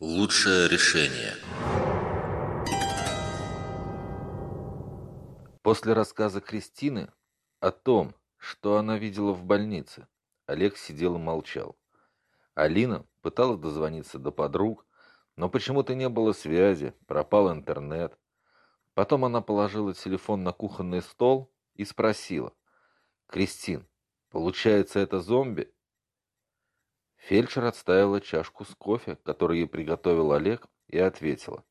Лучшее решение. После рассказа Кристины о том, что она видела в больнице, Олег сидел и молчал. Алина пыталась дозвониться до подруг, но почему-то не было связи, пропал интернет. Потом она положила телефон на кухонный стол и спросила. «Кристин, получается, это зомби?» Фельдшер отставила чашку с кофе, который ей приготовил Олег, и ответила.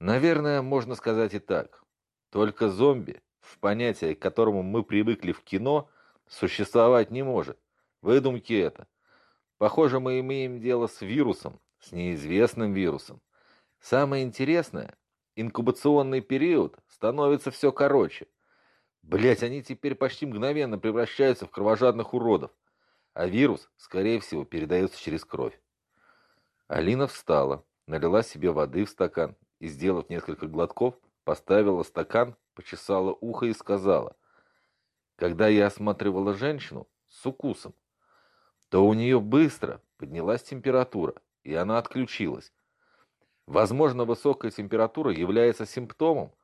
«Наверное, можно сказать и так. Только зомби, в понятие, к которому мы привыкли в кино, существовать не может. Выдумки это. Похоже, мы имеем дело с вирусом, с неизвестным вирусом. Самое интересное, инкубационный период становится все короче. Блять, они теперь почти мгновенно превращаются в кровожадных уродов, а вирус, скорее всего, передается через кровь. Алина встала, налила себе воды в стакан и, сделав несколько глотков, поставила стакан, почесала ухо и сказала, «Когда я осматривала женщину с укусом, то у нее быстро поднялась температура, и она отключилась. Возможно, высокая температура является симптомом,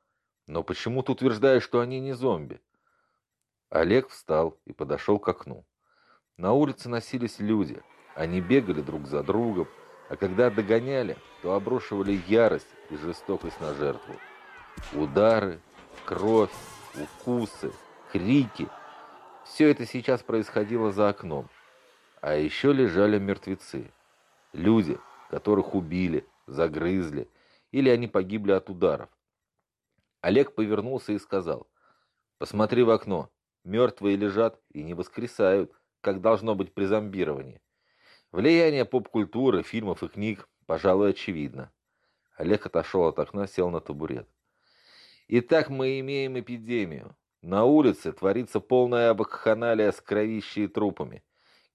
но почему-то утверждают, что они не зомби. Олег встал и подошел к окну. На улице носились люди. Они бегали друг за другом, а когда догоняли, то обрушивали ярость и жестокость на жертву. Удары, кровь, укусы, крики – все это сейчас происходило за окном. А еще лежали мертвецы. Люди, которых убили, загрызли, или они погибли от ударов. Олег повернулся и сказал, «Посмотри в окно. Мертвые лежат и не воскресают, как должно быть при зомбировании. Влияние поп-культуры, фильмов и книг, пожалуй, очевидно». Олег отошел от окна, сел на табурет. «Итак, мы имеем эпидемию. На улице творится полная абакханалия с кровищей и трупами.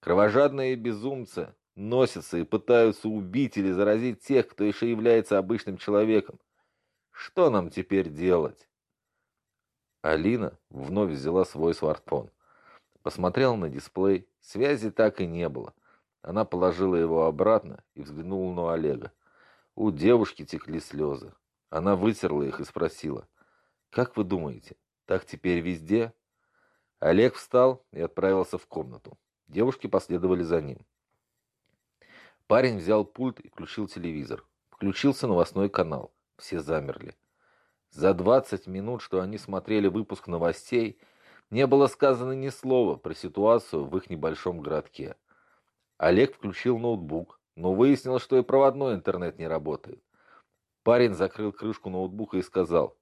Кровожадные безумцы носятся и пытаются убить или заразить тех, кто еще является обычным человеком. Что нам теперь делать? Алина вновь взяла свой смартфон. Посмотрела на дисплей. Связи так и не было. Она положила его обратно и взглянула на Олега. У девушки текли слезы. Она вытерла их и спросила. «Как вы думаете, так теперь везде?» Олег встал и отправился в комнату. Девушки последовали за ним. Парень взял пульт и включил телевизор. Включился новостной канал. Все замерли. За 20 минут, что они смотрели выпуск новостей, не было сказано ни слова про ситуацию в их небольшом городке. Олег включил ноутбук, но выяснил, что и проводной интернет не работает. Парень закрыл крышку ноутбука и сказал,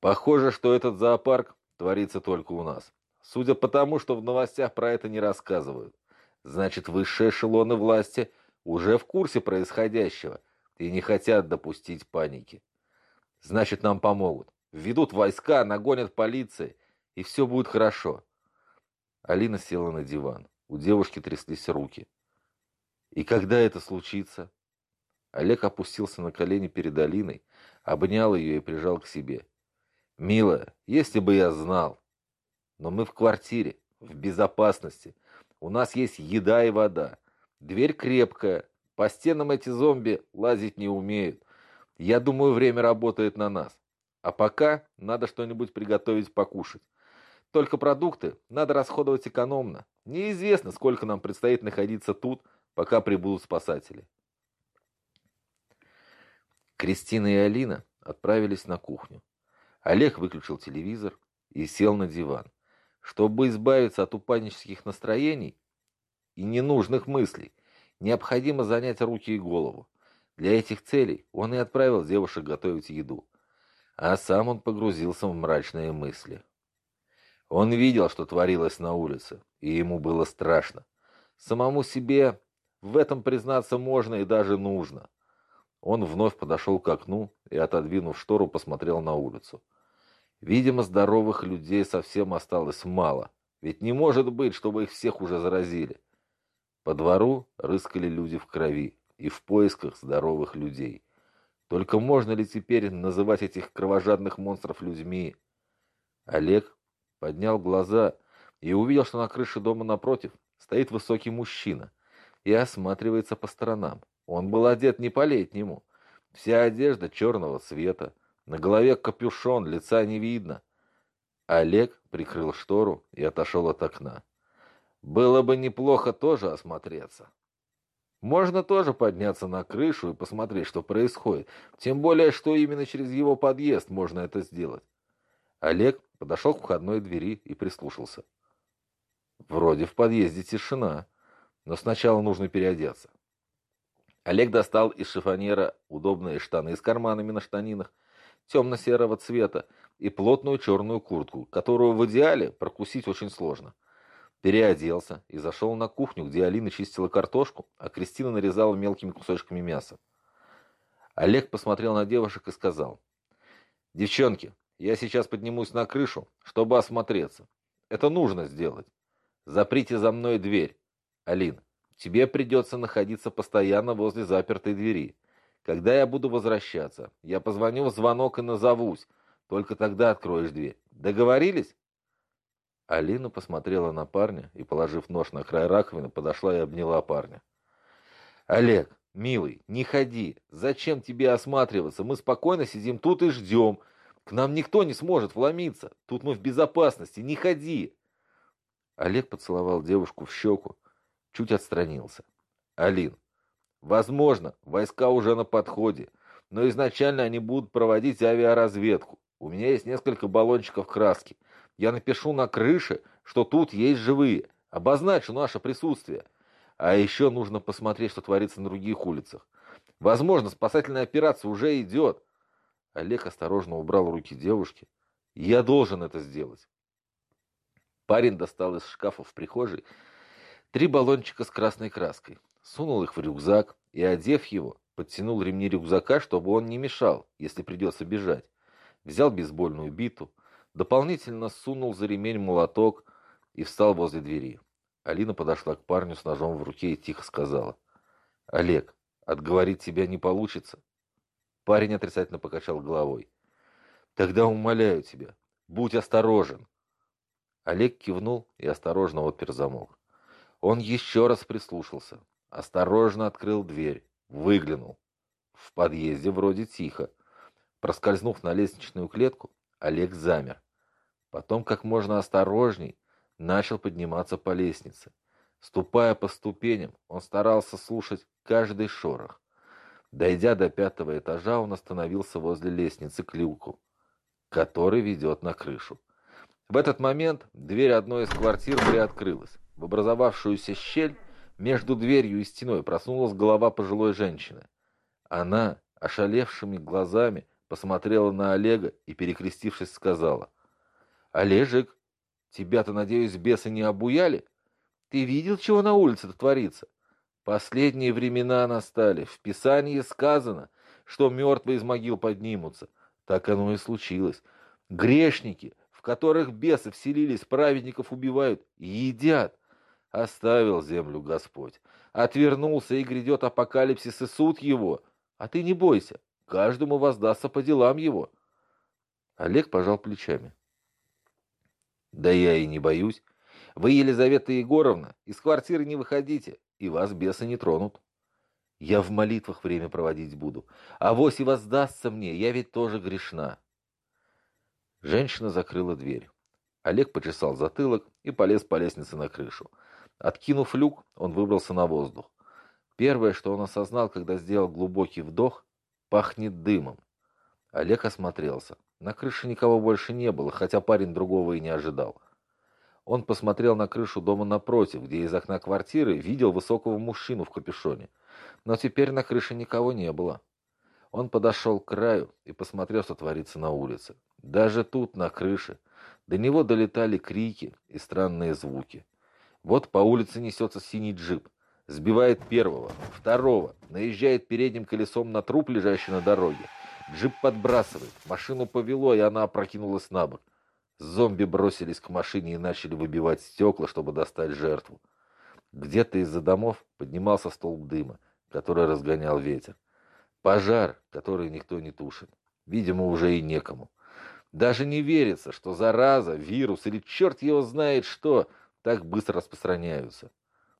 «Похоже, что этот зоопарк творится только у нас. Судя по тому, что в новостях про это не рассказывают. Значит, высшие эшелоны власти уже в курсе происходящего – и не хотят допустить паники. Значит, нам помогут. Введут войска, нагонят полиции, и все будет хорошо. Алина села на диван. У девушки тряслись руки. И когда это случится? Олег опустился на колени перед Алиной, обнял ее и прижал к себе. «Милая, если бы я знал. Но мы в квартире, в безопасности. У нас есть еда и вода. Дверь крепкая, по стенам эти зомби лазить не умеют. Я думаю, время работает на нас. А пока надо что-нибудь приготовить покушать. Только продукты надо расходовать экономно. Неизвестно, сколько нам предстоит находиться тут, пока прибудут спасатели. Кристина и Алина отправились на кухню. Олег выключил телевизор и сел на диван. Чтобы избавиться от упаднических настроений и ненужных мыслей, Необходимо занять руки и голову. Для этих целей он и отправил девушек готовить еду. А сам он погрузился в мрачные мысли. Он видел, что творилось на улице, и ему было страшно. Самому себе в этом признаться можно и даже нужно. Он вновь подошел к окну и, отодвинув штору, посмотрел на улицу. Видимо, здоровых людей совсем осталось мало. Ведь не может быть, чтобы их всех уже заразили. По двору рыскали люди в крови и в поисках здоровых людей. Только можно ли теперь называть этих кровожадных монстров людьми? Олег поднял глаза и увидел, что на крыше дома напротив стоит высокий мужчина и осматривается по сторонам. Он был одет не по-летнему. Вся одежда черного цвета, на голове капюшон, лица не видно. Олег прикрыл штору и отошел от окна. Было бы неплохо тоже осмотреться. Можно тоже подняться на крышу и посмотреть, что происходит. Тем более, что именно через его подъезд можно это сделать. Олег подошел к входной двери и прислушался. Вроде в подъезде тишина, но сначала нужно переодеться. Олег достал из шифонера удобные штаны с карманами на штанинах, темно-серого цвета, и плотную черную куртку, которую в идеале прокусить очень сложно. Переоделся и зашел на кухню, где Алина чистила картошку, а Кристина нарезала мелкими кусочками мяса. Олег посмотрел на девушек и сказал, «Девчонки, я сейчас поднимусь на крышу, чтобы осмотреться. Это нужно сделать. Заприте за мной дверь. Алин, тебе придется находиться постоянно возле запертой двери. Когда я буду возвращаться, я позвоню в звонок и назовусь. Только тогда откроешь дверь. Договорились?» Алина посмотрела на парня и, положив нож на край раковины, подошла и обняла парня. «Олег, милый, не ходи. Зачем тебе осматриваться? Мы спокойно сидим тут и ждем. К нам никто не сможет вломиться. Тут мы в безопасности. Не ходи!» Олег поцеловал девушку в щеку, чуть отстранился. «Алин, возможно, войска уже на подходе, но изначально они будут проводить авиаразведку. У меня есть несколько баллончиков краски. Я напишу на крыше, что тут есть живые. Обозначу наше присутствие. А еще нужно посмотреть, что творится на других улицах. Возможно, спасательная операция уже идет. Олег осторожно убрал руки девушки. Я должен это сделать. Парень достал из шкафа в прихожей три баллончика с красной краской, сунул их в рюкзак и, одев его, подтянул ремни рюкзака, чтобы он не мешал, если придется бежать. Взял бейсбольную биту, дополнительно сунул за ремень молоток и встал возле двери. Алина подошла к парню с ножом в руке и тихо сказала. «Олег, отговорить тебя не получится». Парень отрицательно покачал головой. «Тогда умоляю тебя, будь осторожен». Олег кивнул и осторожно отпер замок. Он еще раз прислушался, осторожно открыл дверь, выглянул. В подъезде вроде тихо. Проскользнув на лестничную клетку, Олег замер. Потом, как можно осторожней, начал подниматься по лестнице. Ступая по ступеням, он старался слушать каждый шорох. Дойдя до пятого этажа, он остановился возле лестницы к люку, который ведет на крышу. В этот момент дверь одной из квартир приоткрылась. В образовавшуюся щель между дверью и стеной проснулась голова пожилой женщины. Она, ошалевшими глазами, посмотрела на Олега и, перекрестившись, сказала, Олежек, тебя-то, надеюсь, бесы не обуяли? Ты видел, чего на улице-то творится? Последние времена настали. В Писании сказано, что мертвые из могил поднимутся. Так оно и случилось. Грешники, в которых бесы вселились, праведников убивают и едят. Оставил землю Господь. Отвернулся, и грядет апокалипсис и суд его. А ты не бойся, каждому воздастся по делам его. Олег пожал плечами. Да я и не боюсь. Вы, Елизавета Егоровна, из квартиры не выходите, и вас бесы не тронут. Я в молитвах время проводить буду. А вось и воздастся мне, я ведь тоже грешна. Женщина закрыла дверь. Олег почесал затылок и полез по лестнице на крышу. Откинув люк, он выбрался на воздух. Первое, что он осознал, когда сделал глубокий вдох, пахнет дымом. Олег осмотрелся. На крыше никого больше не было, хотя парень другого и не ожидал. Он посмотрел на крышу дома напротив, где из окна квартиры видел высокого мужчину в капюшоне. Но теперь на крыше никого не было. Он подошел к краю и посмотрел, что творится на улице. Даже тут, на крыше, до него долетали крики и странные звуки. Вот по улице несется синий джип. Сбивает первого, второго, наезжает передним колесом на труп, лежащий на дороге. Джип подбрасывает, машину повело, и она опрокинулась на бок. Зомби бросились к машине и начали выбивать стекла, чтобы достать жертву. Где-то из-за домов поднимался столб дыма, который разгонял ветер. Пожар, который никто не тушит. Видимо, уже и некому. Даже не верится, что зараза, вирус или черт его знает что так быстро распространяются.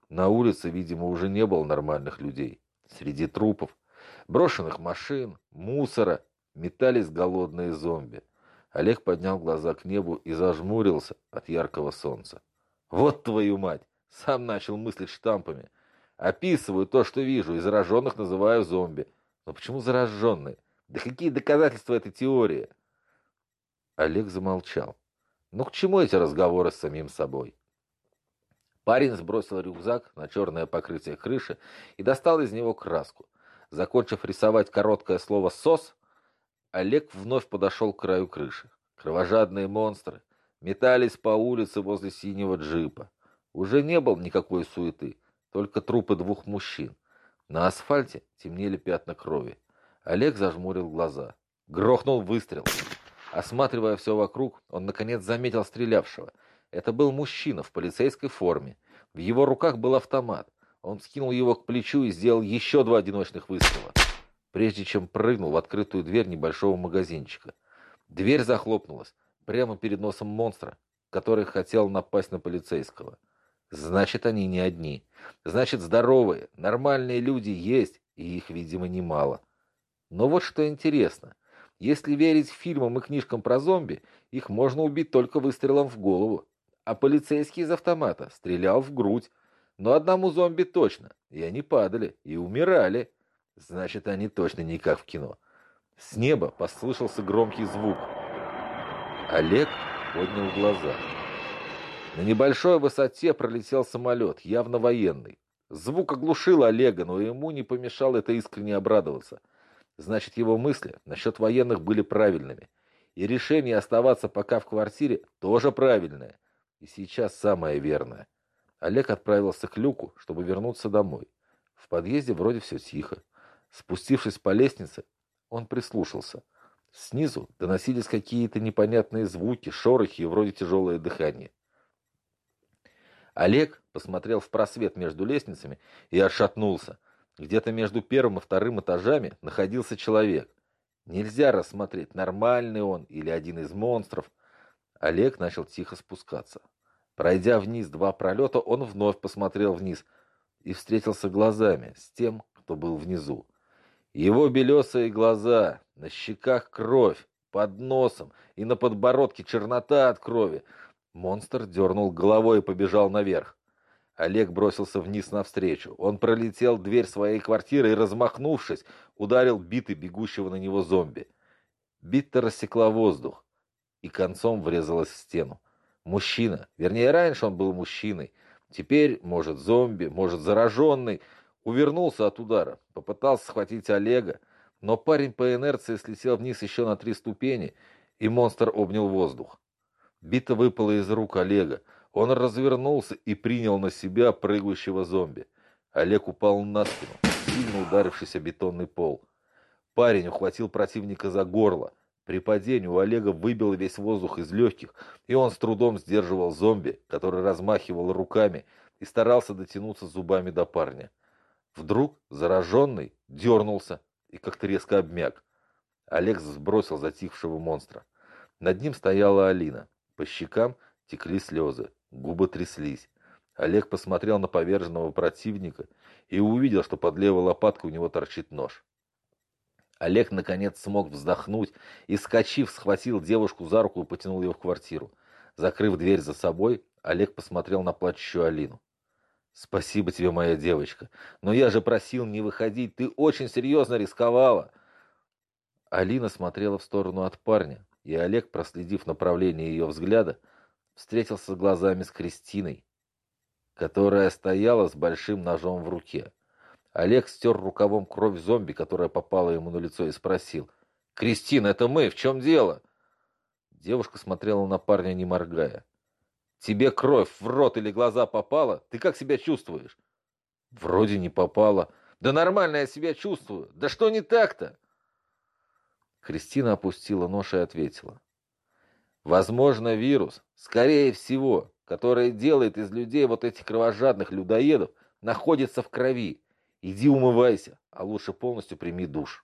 На улице, видимо, уже не было нормальных людей. Среди трупов, брошенных машин, мусора метались голодные зомби. Олег поднял глаза к небу и зажмурился от яркого солнца. Вот твою мать! Сам начал мыслить штампами. Описываю то, что вижу, и зараженных называю зомби. Но почему зараженные? Да какие доказательства этой теории? Олег замолчал. Ну к чему эти разговоры с самим собой? Парень сбросил рюкзак на черное покрытие крыши и достал из него краску. Закончив рисовать короткое слово «сос», Олег вновь подошел к краю крыши. Кровожадные монстры метались по улице возле синего джипа. Уже не было никакой суеты, только трупы двух мужчин. На асфальте темнели пятна крови. Олег зажмурил глаза. Грохнул выстрел. Осматривая все вокруг, он наконец заметил стрелявшего. Это был мужчина в полицейской форме. В его руках был автомат. Он скинул его к плечу и сделал еще два одиночных выстрела, прежде чем прыгнул в открытую дверь небольшого магазинчика. Дверь захлопнулась прямо перед носом монстра, который хотел напасть на полицейского. Значит, они не одни. Значит, здоровые, нормальные люди есть, и их, видимо, немало. Но вот что интересно. Если верить фильмам и книжкам про зомби, их можно убить только выстрелом в голову. А полицейский из автомата стрелял в грудь. Но одному зомби точно. И они падали, и умирали. Значит, они точно не как в кино. С неба послышался громкий звук. Олег поднял глаза. На небольшой высоте пролетел самолет, явно военный. Звук оглушил Олега, но ему не помешало это искренне обрадоваться. Значит, его мысли насчет военных были правильными. И решение оставаться пока в квартире тоже правильное. И сейчас самое верное. Олег отправился к люку, чтобы вернуться домой. В подъезде вроде все тихо. Спустившись по лестнице, он прислушался. Снизу доносились какие-то непонятные звуки, шорохи и вроде тяжелое дыхание. Олег посмотрел в просвет между лестницами и отшатнулся. Где-то между первым и вторым этажами находился человек. Нельзя рассмотреть, нормальный он или один из монстров. Олег начал тихо спускаться. Пройдя вниз два пролета, он вновь посмотрел вниз и встретился глазами с тем, кто был внизу. Его белесые глаза, на щеках кровь, под носом и на подбородке чернота от крови — Монстр дернул головой и побежал наверх. Олег бросился вниз навстречу. Он пролетел дверь своей квартиры и, размахнувшись, ударил биты бегущего на него зомби. Бита рассекла воздух и концом врезалась в стену. Мужчина, вернее, раньше он был мужчиной, теперь, может, зомби, может, зараженный, увернулся от удара, попытался схватить Олега, но парень по инерции слетел вниз еще на три ступени, и монстр обнял воздух. Бита выпала из рук Олега. Он развернулся и принял на себя прыгающего зомби. Олег упал на спину, сильно ударившись о бетонный пол. Парень ухватил противника за горло. При падении у Олега выбил весь воздух из легких, и он с трудом сдерживал зомби, который размахивал руками и старался дотянуться зубами до парня. Вдруг зараженный дернулся и как-то резко обмяк. Олег сбросил затихшего монстра. Над ним стояла Алина. По щекам текли слезы, губы тряслись. Олег посмотрел на поверженного противника и увидел, что под левой лопаткой у него торчит нож. Олег, наконец, смог вздохнуть и, скачив, схватил девушку за руку и потянул ее в квартиру. Закрыв дверь за собой, Олег посмотрел на плачущую Алину. «Спасибо тебе, моя девочка, но я же просил не выходить, ты очень серьезно рисковала!» Алина смотрела в сторону от парня, и Олег, проследив направление ее взгляда, встретился глазами с Кристиной, которая стояла с большим ножом в руке. Олег стер рукавом кровь зомби, которая попала ему на лицо, и спросил. «Кристина, это мы, в чем дело?» Девушка смотрела на парня, не моргая. «Тебе кровь в рот или глаза попала? Ты как себя чувствуешь?» «Вроде не попала». «Да нормально я себя чувствую. Да что не так-то?» Кристина опустила нож и ответила. Возможно, вирус, скорее всего, который делает из людей вот этих кровожадных людоедов, находится в крови. Иди умывайся, а лучше полностью прими душ.